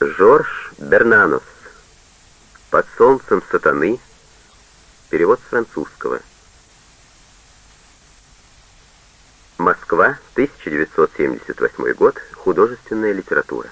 Жорж Бернанос. «Под солнцем сатаны». Перевод с французского. Москва, 1978 год. Художественная литература.